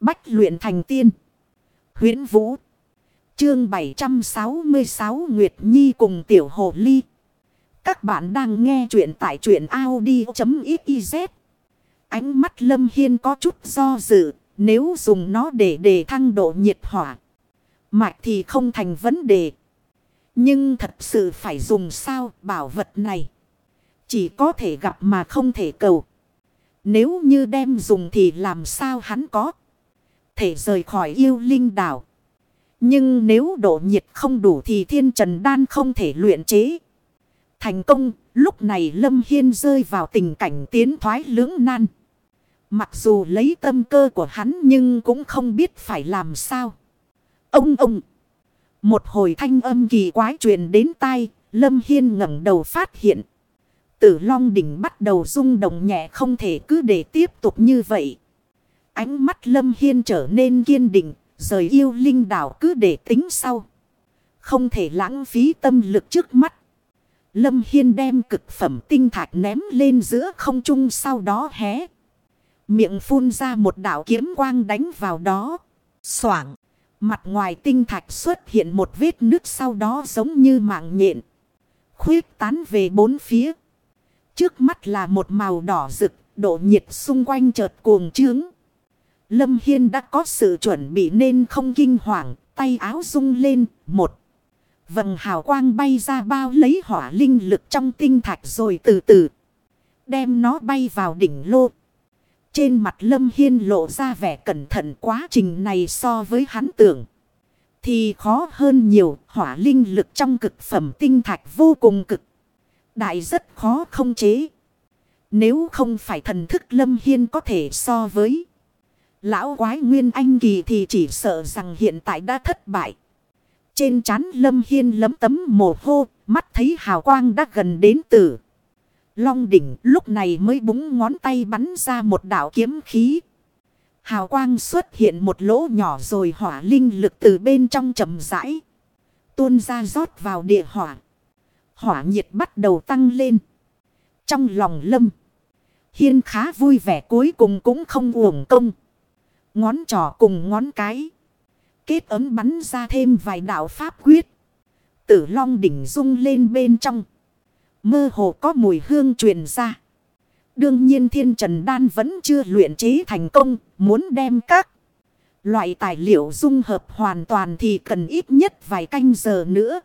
Bách luyện thành tiên. huyễn Vũ. Chương 766 Nguyệt Nhi cùng Tiểu Hồ Ly. Các bạn đang nghe truyện tại truyện Audi.xyz. Ánh mắt Lâm Hiên có chút do dự. Nếu dùng nó để đề thăng độ nhiệt hỏa. Mạch thì không thành vấn đề. Nhưng thật sự phải dùng sao bảo vật này. Chỉ có thể gặp mà không thể cầu. Nếu như đem dùng thì làm sao hắn có. Thể rời khỏi yêu linh đảo. Nhưng nếu độ nhiệt không đủ thì thiên trần đan không thể luyện chế. Thành công, lúc này Lâm Hiên rơi vào tình cảnh tiến thoái lưỡng nan. Mặc dù lấy tâm cơ của hắn nhưng cũng không biết phải làm sao. Ông ông! Một hồi thanh âm kỳ quái truyền đến tai, Lâm Hiên ngẩng đầu phát hiện. Tử Long đỉnh bắt đầu rung động nhẹ không thể cứ để tiếp tục như vậy. Ánh mắt Lâm Hiên trở nên kiên định, rời yêu linh đảo cứ để tính sau. Không thể lãng phí tâm lực trước mắt. Lâm Hiên đem cực phẩm tinh thạch ném lên giữa không trung sau đó hé. Miệng phun ra một đạo kiếm quang đánh vào đó. Soảng. Mặt ngoài tinh thạch xuất hiện một vết nước sau đó giống như mạng nhện. Khuyết tán về bốn phía. Trước mắt là một màu đỏ rực, độ nhiệt xung quanh chợt cuồng trướng. Lâm Hiên đã có sự chuẩn bị nên không kinh hoàng, tay áo rung lên, một. Vầng hào quang bay ra bao lấy hỏa linh lực trong tinh thạch rồi từ từ. Đem nó bay vào đỉnh lô. Trên mặt Lâm Hiên lộ ra vẻ cẩn thận quá trình này so với hắn tưởng. Thì khó hơn nhiều, hỏa linh lực trong cực phẩm tinh thạch vô cùng cực. Đại rất khó không chế. Nếu không phải thần thức Lâm Hiên có thể so với lão quái Nguyên Anh Kỳ thì chỉ sợ rằng hiện tại đã thất bại. Trên chán Lâm Hiên lấm tấm mồ hô, mắt thấy hào quang đã gần đến tử. Long đỉnh lúc này mới búng ngón tay bắn ra một đạo kiếm khí. Hào quang xuất hiện một lỗ nhỏ rồi hỏa linh lực từ bên trong chậm rãi. Tuôn ra rót vào địa hỏa. Hỏa nhiệt bắt đầu tăng lên. Trong lòng lâm. Hiên khá vui vẻ cuối cùng cũng không uổng công. Ngón trỏ cùng ngón cái. Kết ấm bắn ra thêm vài đạo pháp quyết. Tử long đỉnh rung lên bên trong. Mơ hồ có mùi hương truyền ra. Đương nhiên thiên trần đan vẫn chưa luyện chế thành công. Muốn đem các loại tài liệu dung hợp hoàn toàn thì cần ít nhất vài canh giờ nữa.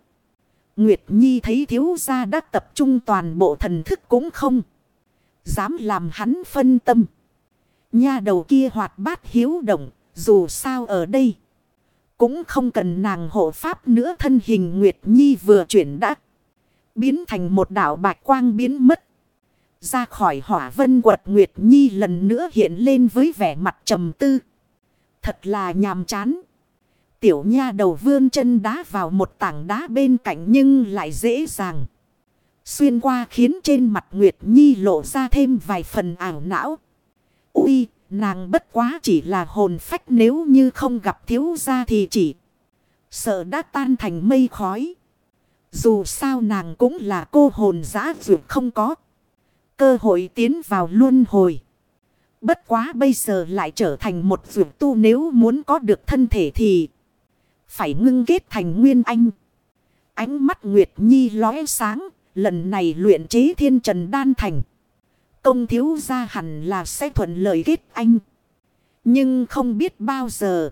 Nguyệt Nhi thấy thiếu gia đã tập trung toàn bộ thần thức cũng không. Dám làm hắn phân tâm. Nha đầu kia hoạt bát hiếu động, dù sao ở đây. Cũng không cần nàng hộ pháp nữa thân hình Nguyệt Nhi vừa chuyển đắc. Biến thành một đảo bạch quang biến mất. Ra khỏi hỏa vân quật Nguyệt Nhi lần nữa hiện lên với vẻ mặt trầm tư. Thật là nhàm chán. Tiểu nha đầu vươn chân đá vào một tảng đá bên cạnh nhưng lại dễ dàng. Xuyên qua khiến trên mặt Nguyệt Nhi lộ ra thêm vài phần ảo não. Ui, nàng bất quá chỉ là hồn phách nếu như không gặp thiếu gia thì chỉ sợ đã tan thành mây khói. Dù sao nàng cũng là cô hồn giã dược không có. Cơ hội tiến vào luân hồi. Bất quá bây giờ lại trở thành một dược tu nếu muốn có được thân thể thì phải ngưng kết thành nguyên anh. Ánh mắt Nguyệt Nhi lóe sáng, lần này luyện chế thiên trần đan thành. Công thiếu ra hẳn là sẽ thuận lợi kết anh. Nhưng không biết bao giờ,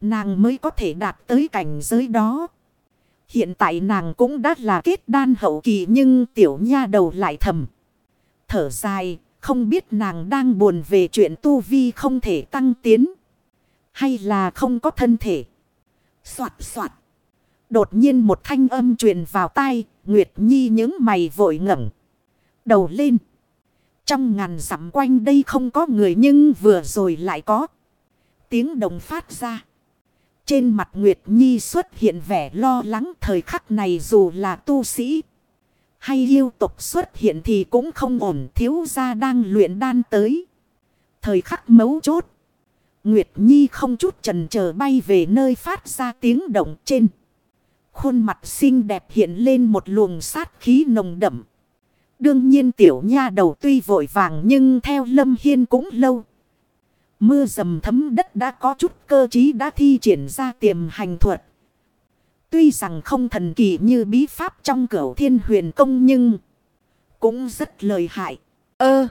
nàng mới có thể đạt tới cảnh giới đó. Hiện tại nàng cũng đã là kết đan hậu kỳ nhưng tiểu nha đầu lại thầm. Thở dài, không biết nàng đang buồn về chuyện tu vi không thể tăng tiến. Hay là không có thân thể. Xoạt xoạt. Đột nhiên một thanh âm truyền vào tai, Nguyệt Nhi những mày vội ngẩng đầu lên. Trong ngàn dặm quanh đây không có người nhưng vừa rồi lại có. Tiếng đồng phát ra. Trên mặt Nguyệt Nhi xuất hiện vẻ lo lắng thời khắc này dù là tu sĩ. Hay yêu tục xuất hiện thì cũng không ổn, thiếu gia đang luyện đan tới. Thời khắc mấu chốt. Nguyệt Nhi không chút trần chờ bay về nơi phát ra tiếng động trên. Khuôn mặt xinh đẹp hiện lên một luồng sát khí nồng đậm. Đương nhiên tiểu nha đầu tuy vội vàng nhưng theo Lâm Hiên cũng lâu. Mưa dầm thấm đất đã có chút cơ trí đã thi triển ra tiềm hành thuật. Tuy rằng không thần kỳ như bí pháp trong cửu thiên huyền công nhưng cũng rất lợi hại. Ơ,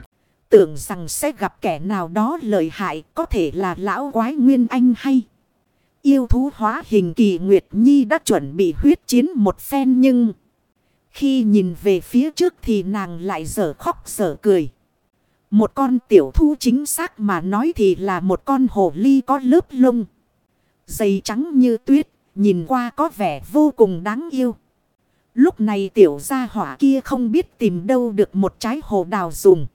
tưởng rằng sẽ gặp kẻ nào đó lợi hại có thể là lão quái nguyên anh hay. Yêu thú hóa hình kỳ Nguyệt Nhi đã chuẩn bị huyết chiến một phen nhưng... Khi nhìn về phía trước thì nàng lại dở khóc dở cười. Một con tiểu thu chính xác mà nói thì là một con hồ ly có lớp lông. Dày trắng như tuyết, nhìn qua có vẻ vô cùng đáng yêu. Lúc này tiểu gia hỏa kia không biết tìm đâu được một trái hồ đào dùng.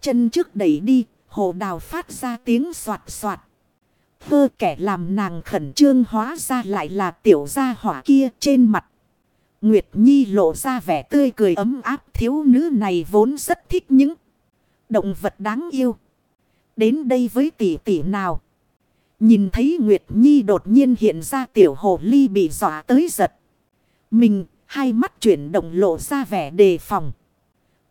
Chân trước đẩy đi, hồ đào phát ra tiếng soạt soạt. Hơ kẻ làm nàng khẩn trương hóa ra lại là tiểu gia hỏa kia trên mặt. Nguyệt Nhi lộ ra vẻ tươi cười ấm áp thiếu nữ này vốn rất thích những động vật đáng yêu. Đến đây với tỷ tỷ nào. Nhìn thấy Nguyệt Nhi đột nhiên hiện ra tiểu hồ ly bị dọa tới giật. Mình hai mắt chuyển động lộ ra vẻ đề phòng.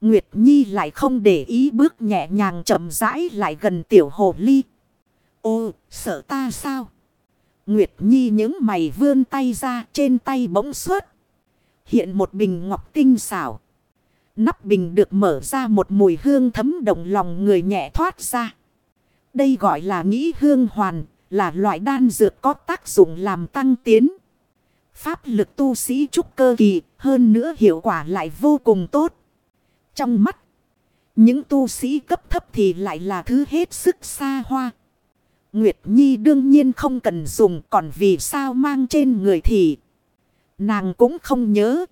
Nguyệt Nhi lại không để ý bước nhẹ nhàng chậm rãi lại gần tiểu hồ ly. Ô, sợ ta sao? Nguyệt Nhi những mày vươn tay ra trên tay bỗng xuất. Hiện một bình ngọc tinh xảo. Nắp bình được mở ra một mùi hương thấm động lòng người nhẹ thoát ra. Đây gọi là nghĩ hương hoàn, là loại đan dược có tác dụng làm tăng tiến. Pháp lực tu sĩ trúc cơ kỳ, hơn nữa hiệu quả lại vô cùng tốt. Trong mắt, những tu sĩ cấp thấp thì lại là thứ hết sức xa hoa. Nguyệt Nhi đương nhiên không cần dùng còn vì sao mang trên người thì nàng cũng không nhớ.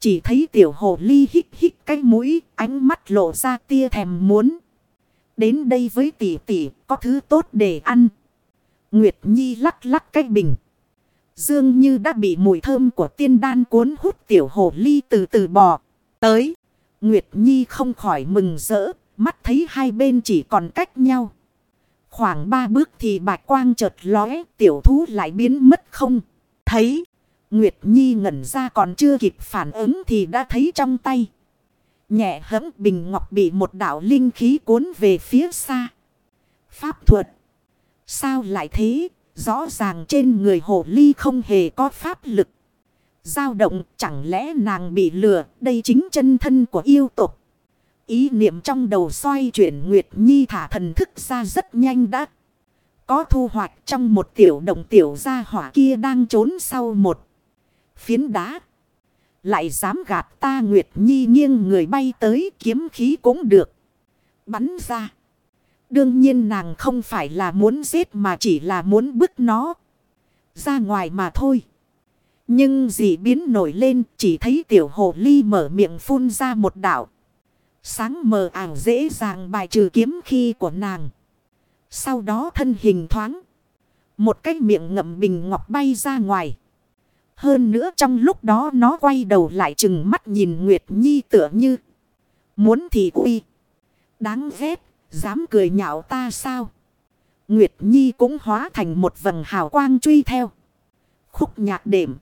Chỉ thấy tiểu hồ ly hít hít cái mũi, ánh mắt lộ ra tia thèm muốn. Đến đây với tỷ tỷ, có thứ tốt để ăn. Nguyệt Nhi lắc lắc cái bình. Dương như đã bị mùi thơm của tiên đan cuốn hút tiểu hồ ly từ từ bò. Tới, Nguyệt Nhi không khỏi mừng rỡ, mắt thấy hai bên chỉ còn cách nhau. Khoảng ba bước thì bạch quang chợt lóe, tiểu thú lại biến mất không. Thấy, Nguyệt Nhi ngẩn ra còn chưa kịp phản ứng thì đã thấy trong tay. Nhẹ hấm bình ngọc bị một đạo linh khí cuốn về phía xa. Pháp thuật. Sao lại thế? Rõ ràng trên người hồ ly không hề có pháp lực. dao động chẳng lẽ nàng bị lừa. Đây chính chân thân của yêu tục. Ý niệm trong đầu xoay chuyển Nguyệt Nhi thả thần thức ra rất nhanh đã. Có thu hoạch trong một tiểu động tiểu gia hỏa kia đang trốn sau một phiến đá. Lại dám gạt ta Nguyệt Nhi nghiêng người bay tới kiếm khí cũng được. Bắn ra. Đương nhiên nàng không phải là muốn giết mà chỉ là muốn bức nó ra ngoài mà thôi. Nhưng dị biến nổi lên, chỉ thấy tiểu hồ ly mở miệng phun ra một đạo. Sáng mờ ảo dễ dàng bài trừ kiếm khi của nàng. Sau đó thân hình thoáng. Một cái miệng ngậm bình ngọc bay ra ngoài. Hơn nữa trong lúc đó nó quay đầu lại chừng mắt nhìn Nguyệt Nhi tựa như. Muốn thì uy. Đáng ghét. Dám cười nhạo ta sao? Nguyệt Nhi cũng hóa thành một vầng hào quang truy theo. Khúc nhạc đệm.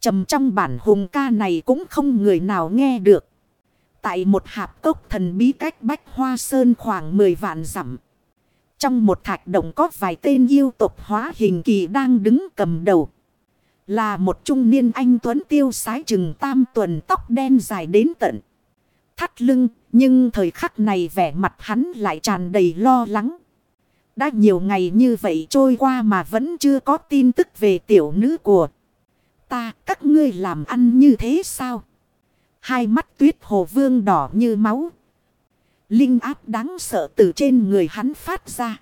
trầm trong bản hùng ca này cũng không người nào nghe được. Tại một hạp cốc thần bí cách bách hoa sơn khoảng 10 vạn dặm Trong một thạch động có vài tên yêu tộc hóa hình kỳ đang đứng cầm đầu. Là một trung niên anh Tuấn tiêu sái chừng tam tuần tóc đen dài đến tận. Thắt lưng, nhưng thời khắc này vẻ mặt hắn lại tràn đầy lo lắng. Đã nhiều ngày như vậy trôi qua mà vẫn chưa có tin tức về tiểu nữ của ta. Các ngươi làm ăn như thế sao? Hai mắt tuyết hồ vương đỏ như máu. Linh áp đáng sợ từ trên người hắn phát ra.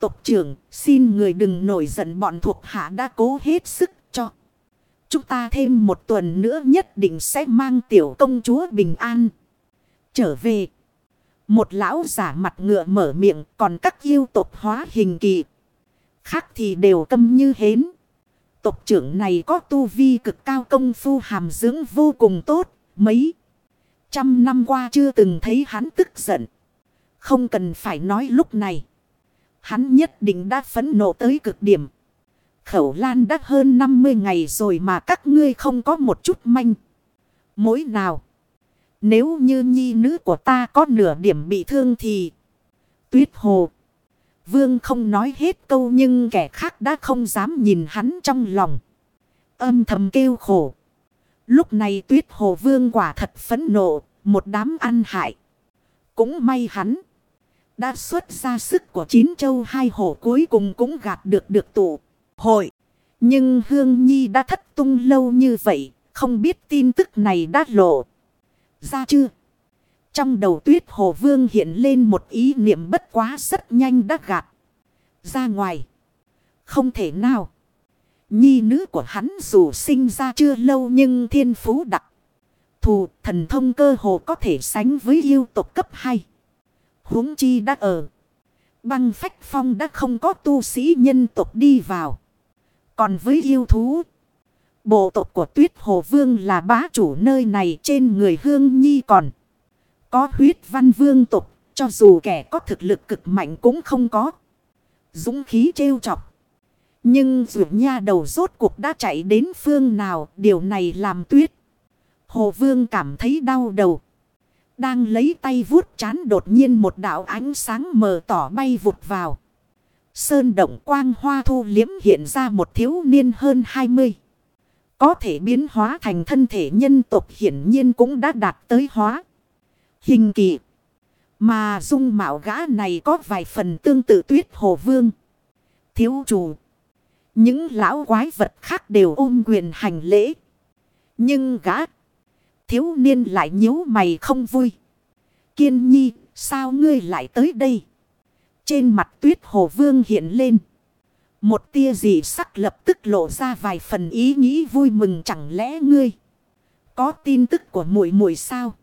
Tộc trưởng xin người đừng nổi giận bọn thuộc hạ đã cố hết sức cho. Chúng ta thêm một tuần nữa nhất định sẽ mang tiểu công chúa bình an. Trở về. Một lão giả mặt ngựa mở miệng còn các yêu tộc hóa hình kỳ. Khác thì đều câm như hến. Tộc trưởng này có tu vi cực cao công phu hàm dưỡng vô cùng tốt. Mấy trăm năm qua chưa từng thấy hắn tức giận. Không cần phải nói lúc này. Hắn nhất định đã phấn nộ tới cực điểm. Khẩu lan đã hơn 50 ngày rồi mà các ngươi không có một chút manh. Mối nào. Nếu như nhi nữ của ta có nửa điểm bị thương thì. Tuyết hồ. Vương không nói hết câu nhưng kẻ khác đã không dám nhìn hắn trong lòng. Âm thầm kêu khổ. Lúc này tuyết hồ vương quả thật phấn nộ, một đám ăn hại. Cũng may hắn. Đã xuất ra sức của chín châu hai hổ cuối cùng cũng gạt được được tụ. Hội. Nhưng Hương Nhi đã thất tung lâu như vậy. Không biết tin tức này đã lộ. Ra chưa? Trong đầu tuyết hồ vương hiện lên một ý niệm bất quá rất nhanh đã gạt. Ra ngoài. Không thể nào. Nhi nữ của hắn dù sinh ra chưa lâu nhưng thiên phú đặc. Thù, thần thông cơ hồ có thể sánh với yêu tộc cấp 2 huống chi đã ở. Băng phách phong đã không có tu sĩ nhân tộc đi vào. Còn với yêu thú. Bộ tộc của tuyết hồ vương là bá chủ nơi này trên người hương nhi còn. Có huyết văn vương tộc. Cho dù kẻ có thực lực cực mạnh cũng không có. Dũng khí trêu chọc. Nhưng dù nha đầu rốt cuộc đã chạy đến phương nào. Điều này làm tuyết. Hồ vương cảm thấy đau đầu. Đang lấy tay vuốt chán đột nhiên một đạo ánh sáng mờ tỏ bay vụt vào. Sơn động quang hoa thu liếm hiện ra một thiếu niên hơn 20. Có thể biến hóa thành thân thể nhân tộc hiển nhiên cũng đã đạt tới hóa. Hình kỳ. Mà dung mạo gã này có vài phần tương tự tuyết hồ vương. Thiếu chủ. Những lão quái vật khác đều ôm quyền hành lễ. Nhưng gã thiếu niên lại nhíu mày không vui. Kiên nhi, sao ngươi lại tới đây? Trên mặt tuyết hồ vương hiện lên. Một tia dị sắc lập tức lộ ra vài phần ý nghĩ vui mừng chẳng lẽ ngươi. Có tin tức của muội muội sao?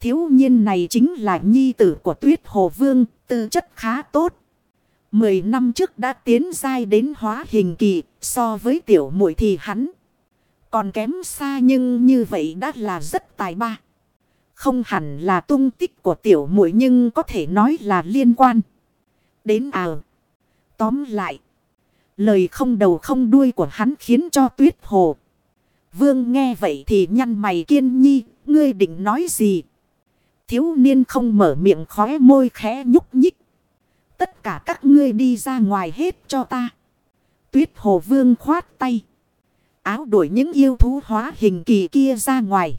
Thiếu nhiên này chính là nhi tử của tuyết hồ vương, tư chất khá tốt. Mười năm trước đã tiến giai đến hóa hình kỳ, so với tiểu muội thì hắn còn kém xa nhưng như vậy đã là rất tài ba. Không hẳn là tung tích của tiểu muội nhưng có thể nói là liên quan. Đến à. Tóm lại. Lời không đầu không đuôi của hắn khiến cho tuyết hồ. Vương nghe vậy thì nhăn mày kiên nhi. Ngươi định nói gì? Thiếu niên không mở miệng khóe môi khẽ nhúc nhích. Tất cả các ngươi đi ra ngoài hết cho ta. Tuyết hồ vương khoát tay áo đuổi những yêu thú hóa hình kỳ kia ra ngoài.